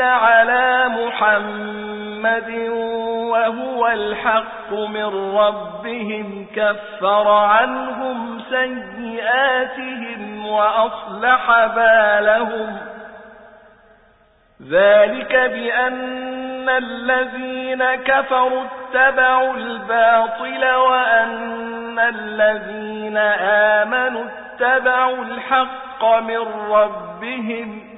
على محمد وهو الحق من ربهم كفر عنهم سيئاتهم وأصلح بالهم ذلك بأن الذين كفروا اتبعوا الباطل وأن الذين آمنوا اتبعوا الحق من ربهم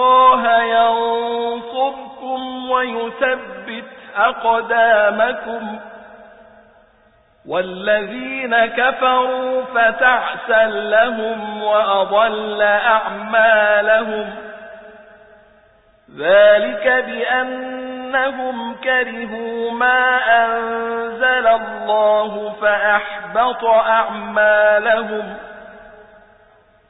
الله ينصركم ويثبت أقدامكم والذين كفروا فتعسا لهم وأضل أعمالهم ذلك بأنهم كرهوا ما أنزل الله فأحبط أعمالهم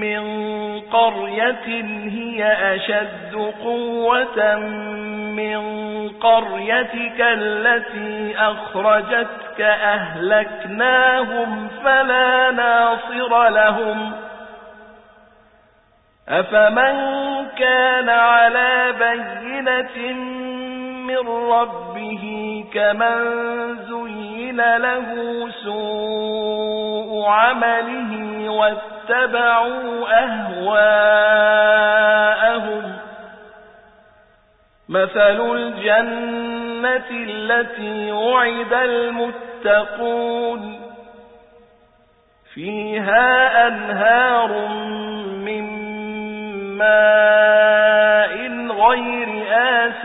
من قرية هي أشد قوة من قريتك التي أخرجتك أهلكناهم فلا ناصر لهم. أفمن كان على بينة من ربه كمن زين له سوء عمله واتبعوا أهواءهم. مثل الجنة التي وعد المتقون. فيها أنهار من ماء غير آسٍ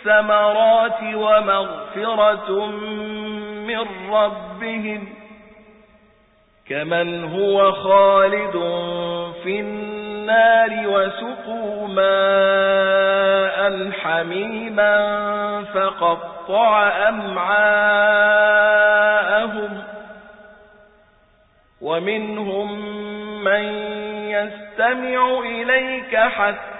الثمرات ومغفرة من ربهم كمن هو خالد في النار وسقوا ماء حميما فقطع أمعاءهم ومنهم من يستمع إليك حتى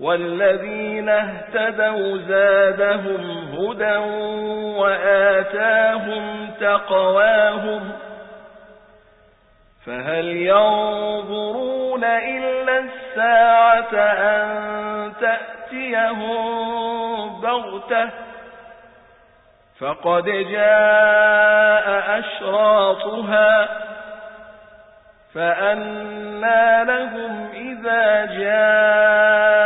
والذين اهتدوا زادهم هدى وآتاهم تقواهم فهل ينظرون إلا الساعة أن تأتيهم بغتة فقد جاء أشراطها فأنا لهم إذا جاءتهم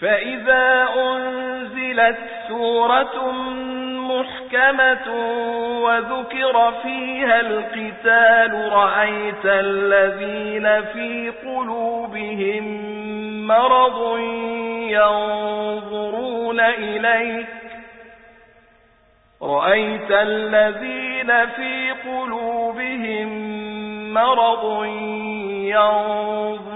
فإذا أنزلت سورة محكمة وذكر فيها القتال رأيت الذين في قلوبهم مرض ينظرون إليك رأيت الذين في قلوبهم مرض ينظرون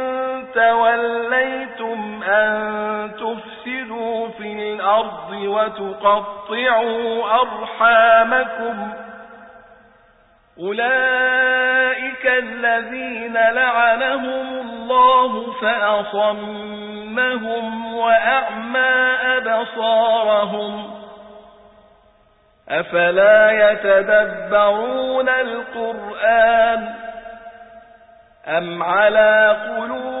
توليتم أن تفسدوا في الأرض وتقطعوا أرحامكم أولئك الذين لعنهم الله فأصمهم وأعمى أبصارهم أفلا يتدبرون القرآن أم على قلوب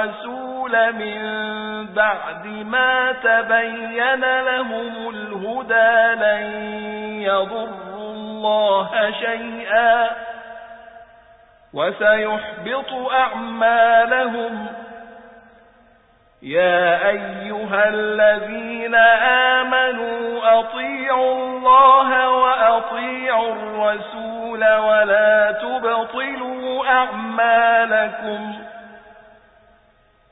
الرسول من بعد ما تبين لهم الهدى لن يضروا الله شيئا وسيحبط أعمالهم. يا أيها الذين آمنوا أطيعوا الله وأطيعوا الرسول ولا تبطلوا أعمالكم.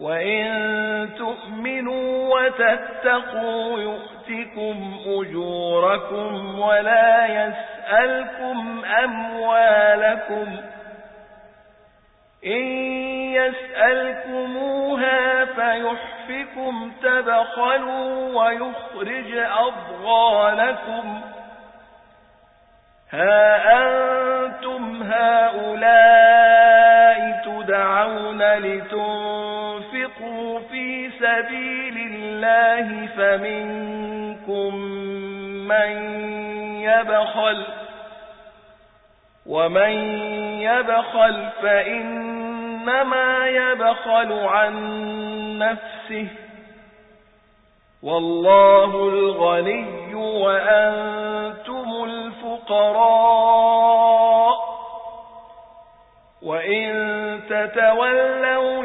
وإن تؤمنوا وتتقوا يؤتكم أجوركم ولا يسألكم أموالكم إن يسألكموها فيحفكم تبخلوا ويخرج أضغانكم ها الله فمنكم من يبخل ومن يبخل فإنما يبخل عن نفسه والله الغني وأنتم الفقراء وإن تتولوا